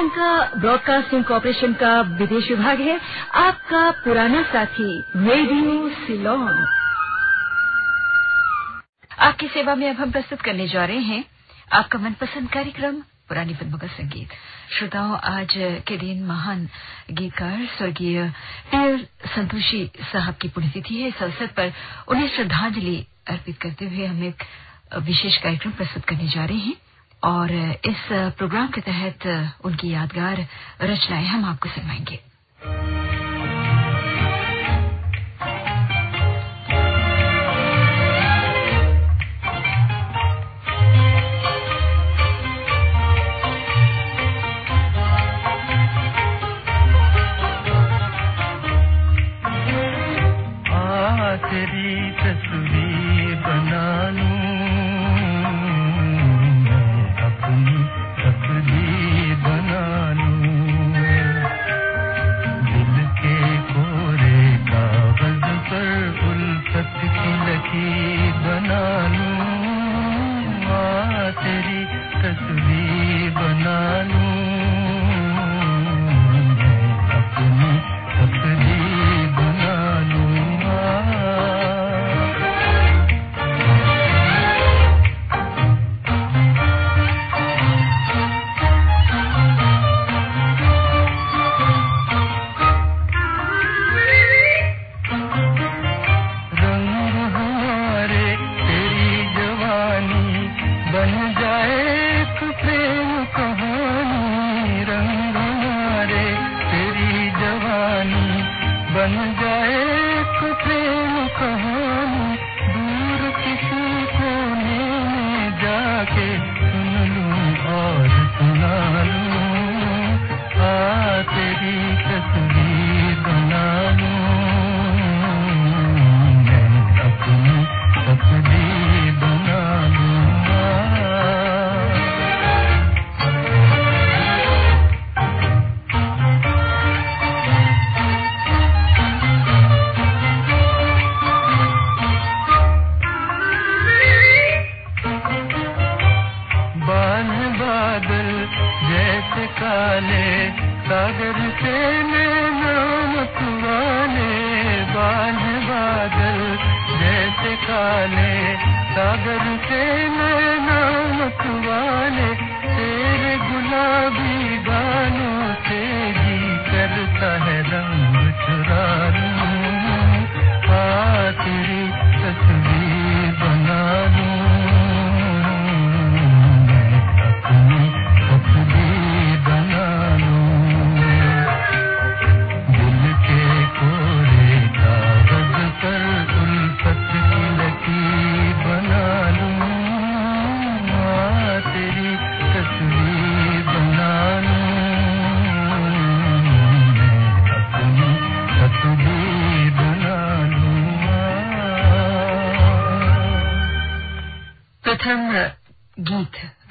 Sri Lanka broadcasting corporation का विदेश विभाग है। आपका पुराना साथी, रेडियो सिलोन। आपकी सेवा में अब हम प्रस्तुत करने जा रहे हैं आपका मनपसंद कार्यक्रम, पुरानी फ़िल्मों का संगीत। श्रोताओं, आज के दिन महान गीतकार स्वर्गीय पीर संतोषी साहब की पुण्यतिथि है। इस अवसर पर उन्हें श्रद्धांजलि अर्पित करते हुए हम एक विशेष कार्यक्रम प्रस्तुत करने जा रहे हैं। और इस प्रोग्राम के तहत उनकी यादगार रचनाएँ हम आपको सुनवाएँगे। बन जा निकाले सागर से नैना मतवाले तेरे गुलाबी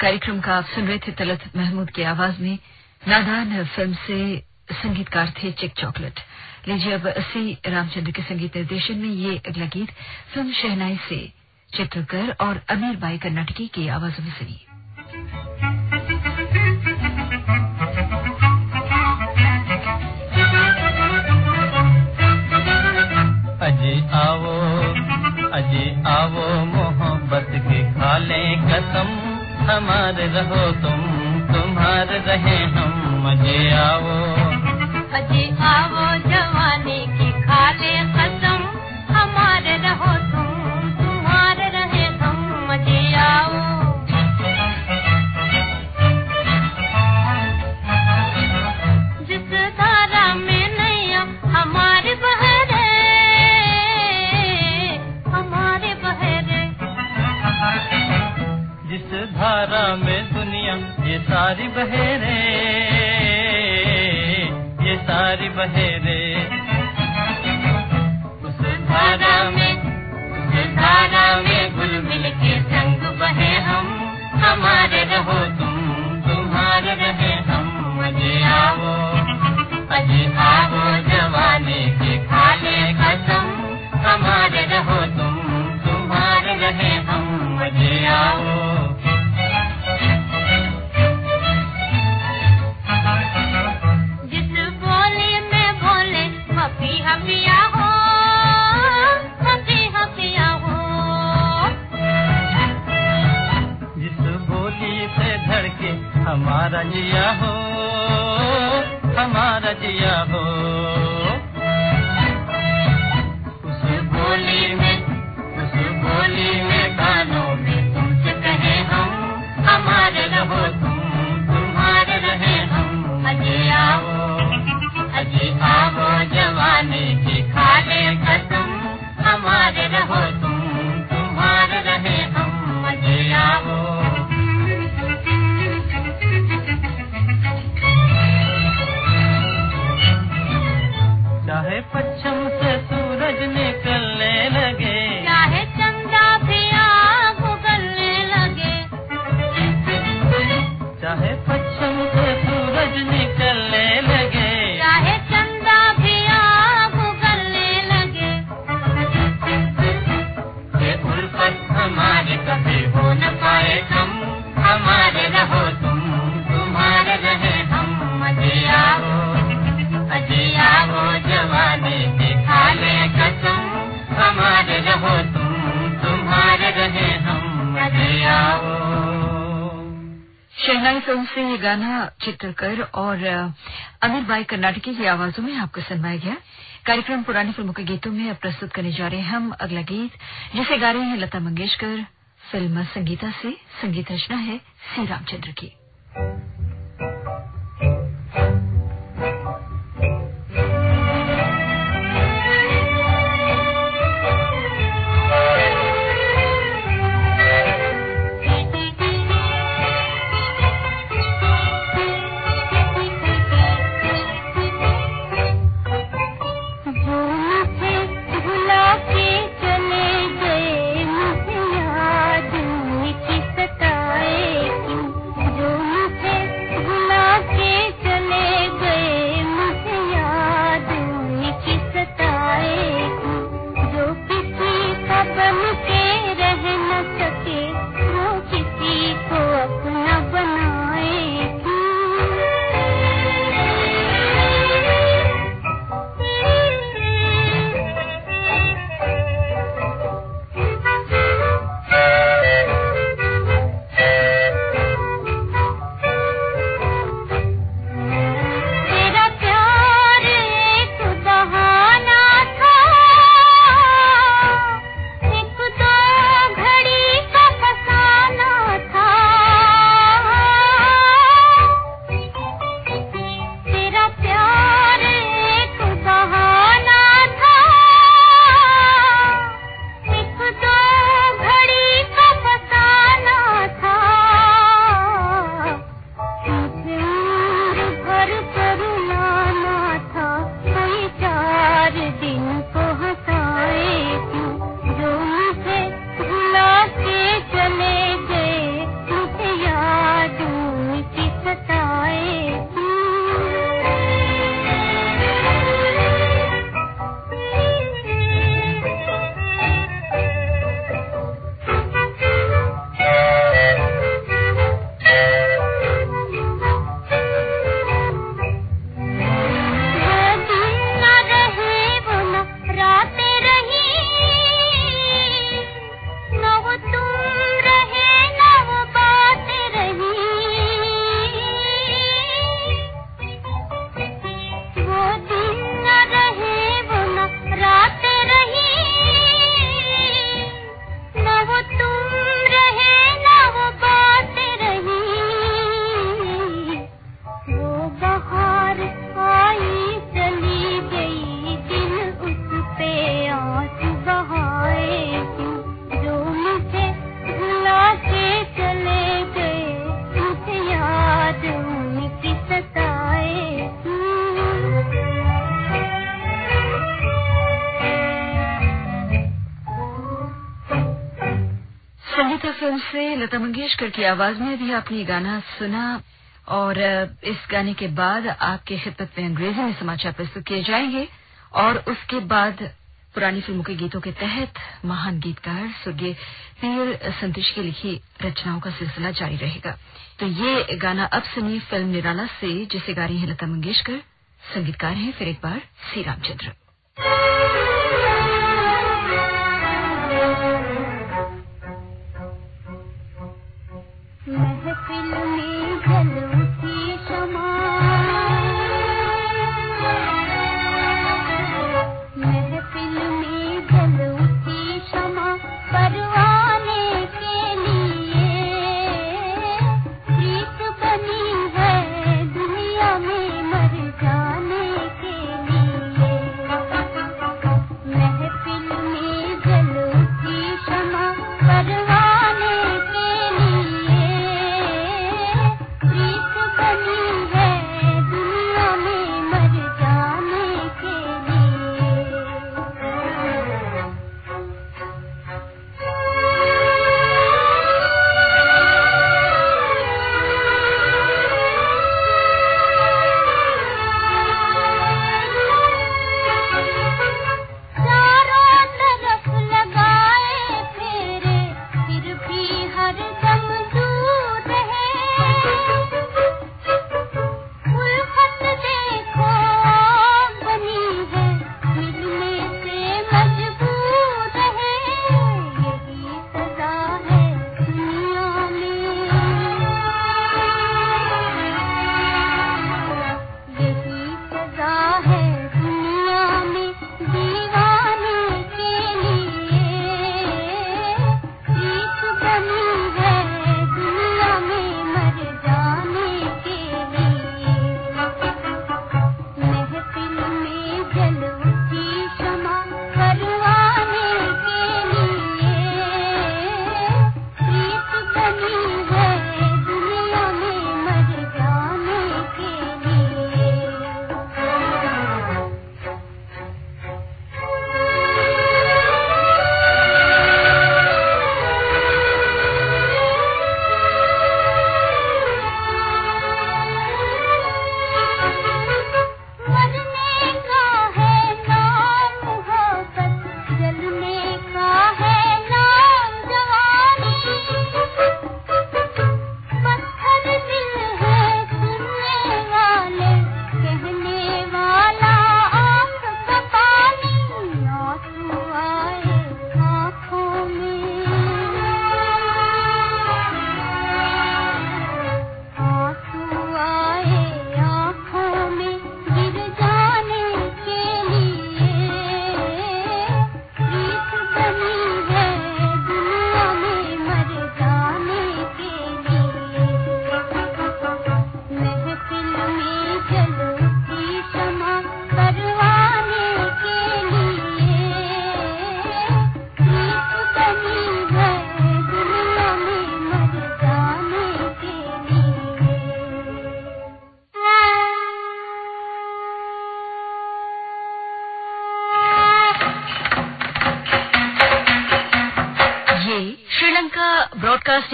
कार्यक्रम का आप सुन रहे थे तलत महमूद की आवाज़ में नादान फ़िल्म से संगीतकार थे चिक चॉकलेट। लीजिए अब सी रामचंद्र के संगीत निर्देशन में ये अगला गीत फ़िल्म शहनाई से चित्रकर और अमीर बाई कर्नाटकी की आवाजों में सुनिए। हमारे रहो तुम तुम्हारे रहे हम मज़े आओ। मज़े आओ जवानी धारा में दुनिया, ये सारी बहेरे, ये सारी बहेरे। उस धारा में, उस धारा में घुल मिल के संग बहे हम, हमारे रहो तुम, तुम्हारे रहे हम मज़े आओ मज़े आओ जवानी के खाले कसम, हमारे रहो तुम, तुम्हारे रहे हम मज़े आओ। हमारा जिया हो हमारा जिया हो। शहनाई फ़िल्म से ये गाना चित्रकर और अमीर बाई कर्नाटकी की आवाजों में आपको सुनवाया गया। कार्यक्रम पुरानी फ़िल्मों के गीतों में अब प्रस्तुत करने जा रहे हैं हम। अगला गीत जिसे गा रहे हैं लता मंगेशकर, फ़िल्म संगीता से। संगीत रचना है सी रामचंद्र की। लता की आवाज़ में भी आपने गाना सुना और इस गाने के बाद आपके खिदमत में अंग्रेज़ी में समाचार प्रस्तुत किए जाएँगे और उसके बाद पुरानी फ़िल्मों के गीतों के तहत महान गीतकार स्वर्गीय पीएल संतोष की लिखी रचनाओं का सिलसिला जारी रहेगा। तो ये गाना अब सुनिए फ़िल्म निराला से, जिसे गा रही है लता मंगेशकर। संगीतकार हैं फिर एक बार सी रामचंद्र महफिल में जल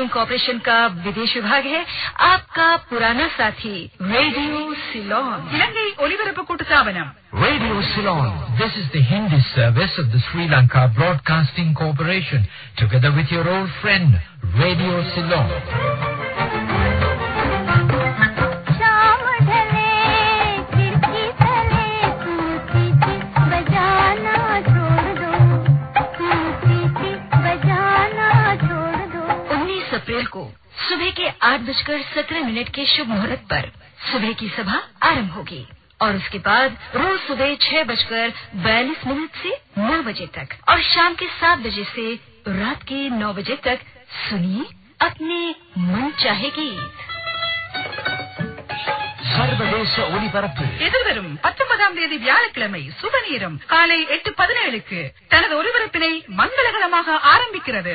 ब्रॉडकास्टिंग कॉरपोरेशन का विदेश विभाग है। आपका पुराना साथी radio Ceylon radio Ceylon this is the Hindi service of the Sri Lanka broadcasting corporation together with your old friend radio Ceylon आठ बजकर सत्रह मिनट के शुभ मुहूर्त पर सुबह की सभा आरंभ होगी और उसके बाद रोज सुबह छह बजकर बयालीस मिनट से नौ बजे तक और शाम के सात बजे से रात के नौ बजे तक सुनिए अपने मन चाहे गीत சர்வதேச ஒலிபரப்பு எதிர்வரும் பத்தொன்பதாம் தேதி வியாழக்கிழமை சுப நேரம் காலை எட்டு பதினேழுக்கு தனது ஒலிபரப்பினை மங்களகரமாக ஆரம்பிக்கிறது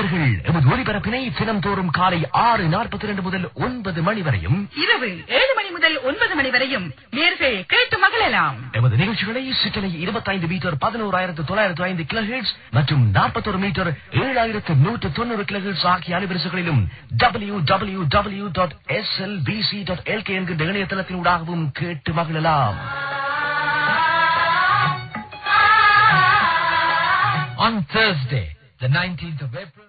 நேயர்கள் எமது ஒலிபரப்பினை தினம்தோறும் காலை ஆறு நாற்பத்தி ரெண்டு முதல் ஒன்பது மணி வரையும் இரவு ஏழு மணி முதல் ஒன்பது மணி வரையும் நேர்கள் கேட்டு மகிழலாம் எமது நிகழ்ச்சிகளை சிற்றலை இருபத்தைந்து மீட்டர் பதினோராயிரத்து தொள்ளாயிரத்து ஐந்து கிலோஹெட்ஸ் மற்றும் நாற்பத்தொரு மீட்டர் ஏழாயிரத்து நூற்று தொண்ணூறு கிலோஹெட்ஸ் ஆகிய அலைவரிசைகளிலும் W W W dot S L B C dot L K என்கின்ற இணையதளத்தினூடாகவும் கேட்டு மகிழலாம் On Thursday, the 19th of April.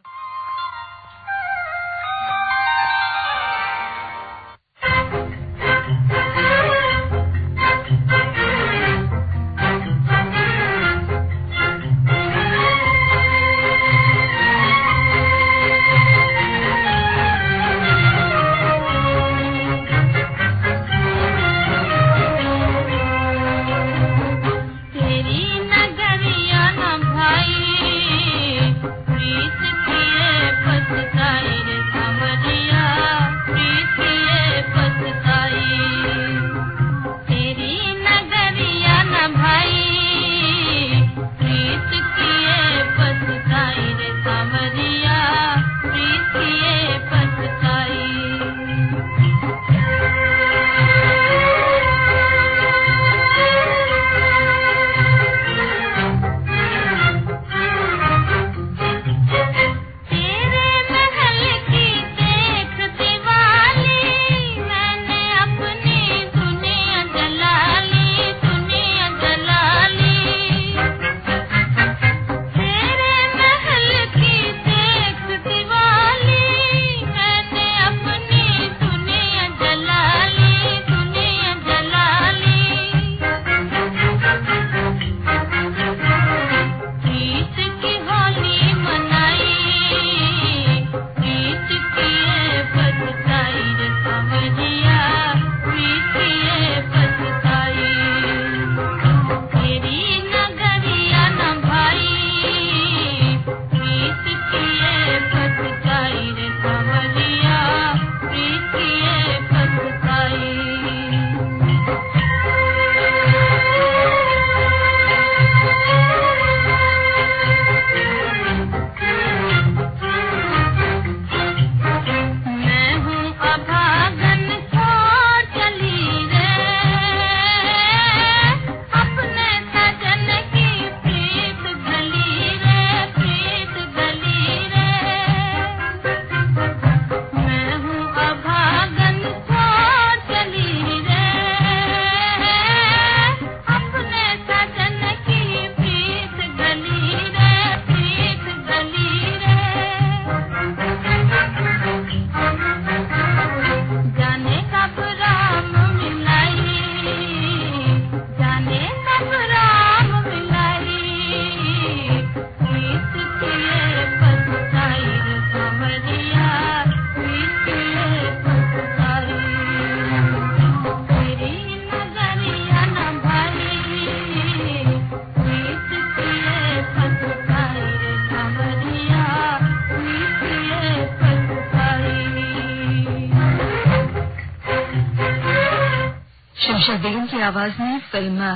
की आवाज़ में फ़िल्म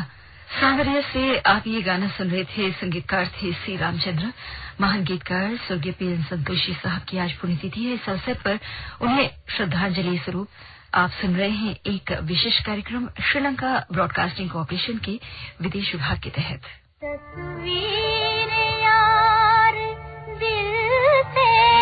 सांवरिया से आप ये गाना सुन रहे थे संगीतकार थे सी रामचंद्र। महान गीतकार स्वर्गीय पी एन संतोषी साहब की आज पुण्यतिथि है। इस अवसर पर उन्हें श्रद्धांजलि स्वरूप आप सुन रहे हैं एक विशेष कार्यक्रम श्रीलंका ब्रॉडकास्टिंग कॉरपोरेशन के विदेश विभाग के तहत। तस्वीर यार दिल से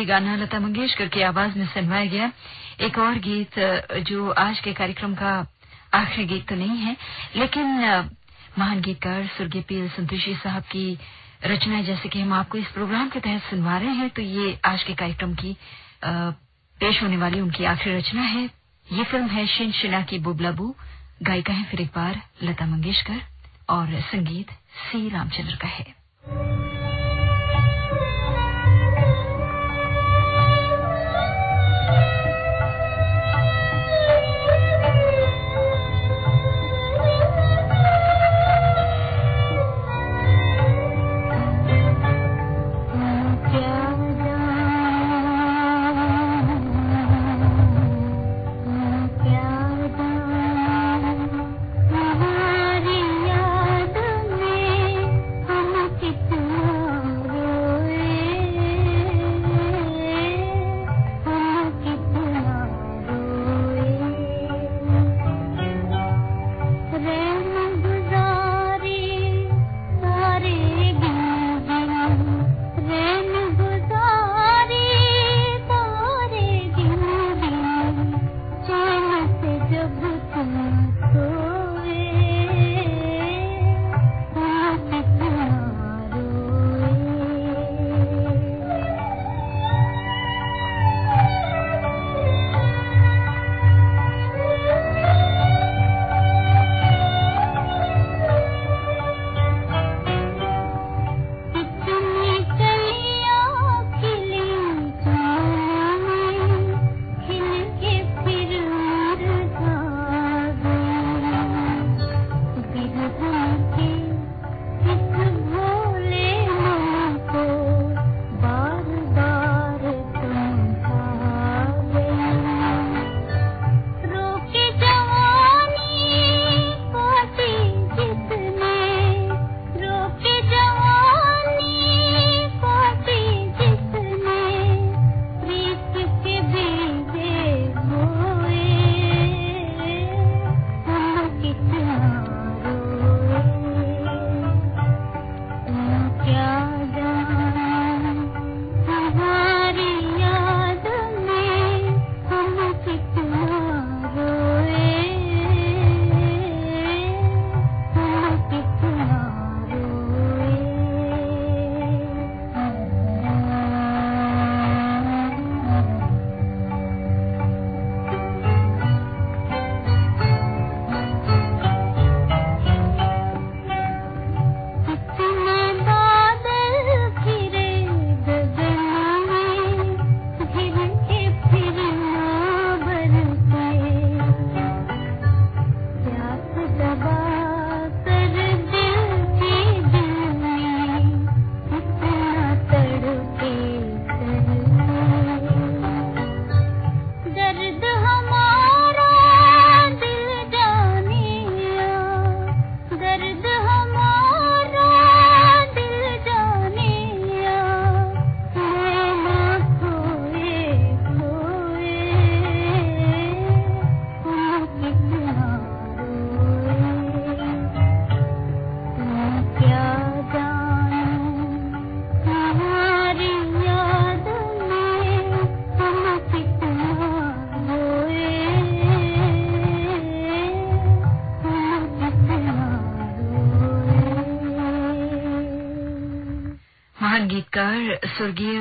ये गाना लता मंगेशकर की आवाज़ में सुनवाया गया। एक और गीत जो आज के कार्यक्रम का आखिरी गीत तो नहीं है, लेकिन महान गीतकार स्वर्गीय पी एल संतोषी साहब की रचना जैसे कि हम आपको इस प्रोग्राम के तहत सुनवा रहे हैं तो ये आज के कार्यक्रम की पेश होने वाली उनकी आखिरी रचना है। ये फ़िल्म है शिन शिना की बुबलाबू। गायिका है फिर एक बार लता मंगेशकर और संगीत सी रामचंद्र का है।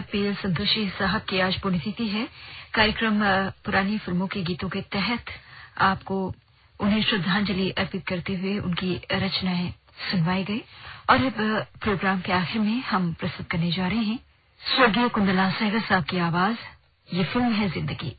पीएल संतोषी साहब की आज पुण्यतिथि है। कार्यक्रम पुरानी फ़िल्मों के गीतों के तहत आपको उन्हें श्रद्धांजलि अर्पित करते हुए उनकी रचनाएँ सुनवाई गई। और अब प्रोग्राम के आखिर में हम प्रस्तुत करने जा रहे हैं। स्वर्गीय कुंदला सहगल साहब की आवाज़, ये फ़िल्म है ज़िंदगी।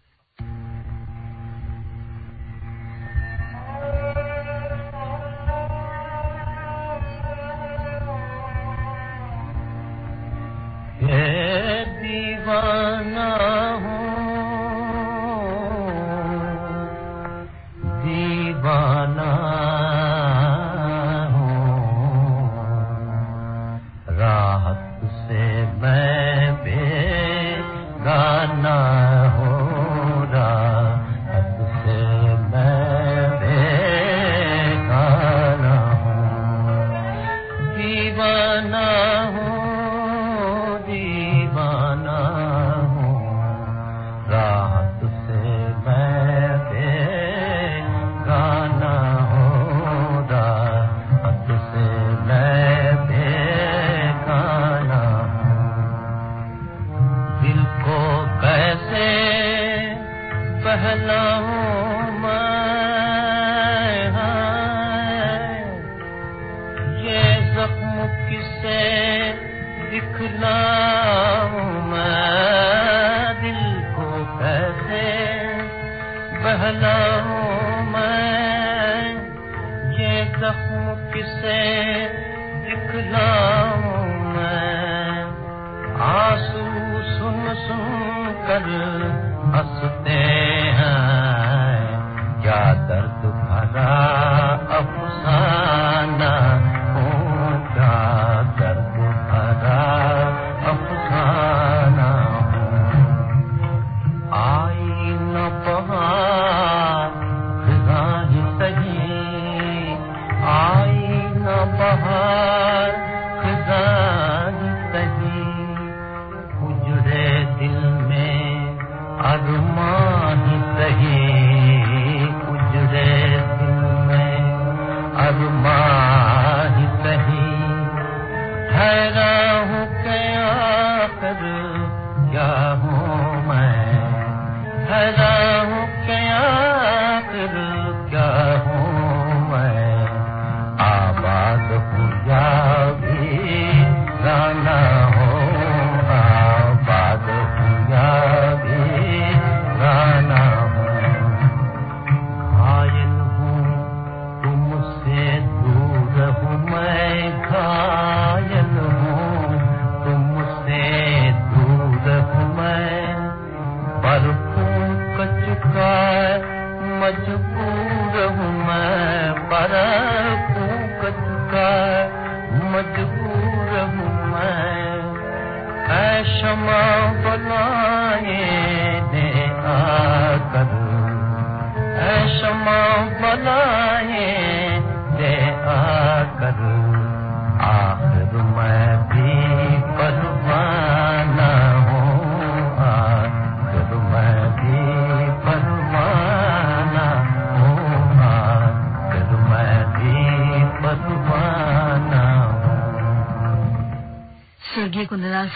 जाना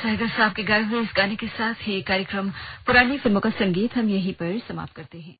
सहगल साहब के गाये हुए इस गाने के साथ ही कार्यक्रम, पुरानी फ़िल्मों का संगीत हम यहीं पर समाप्त करते हैं।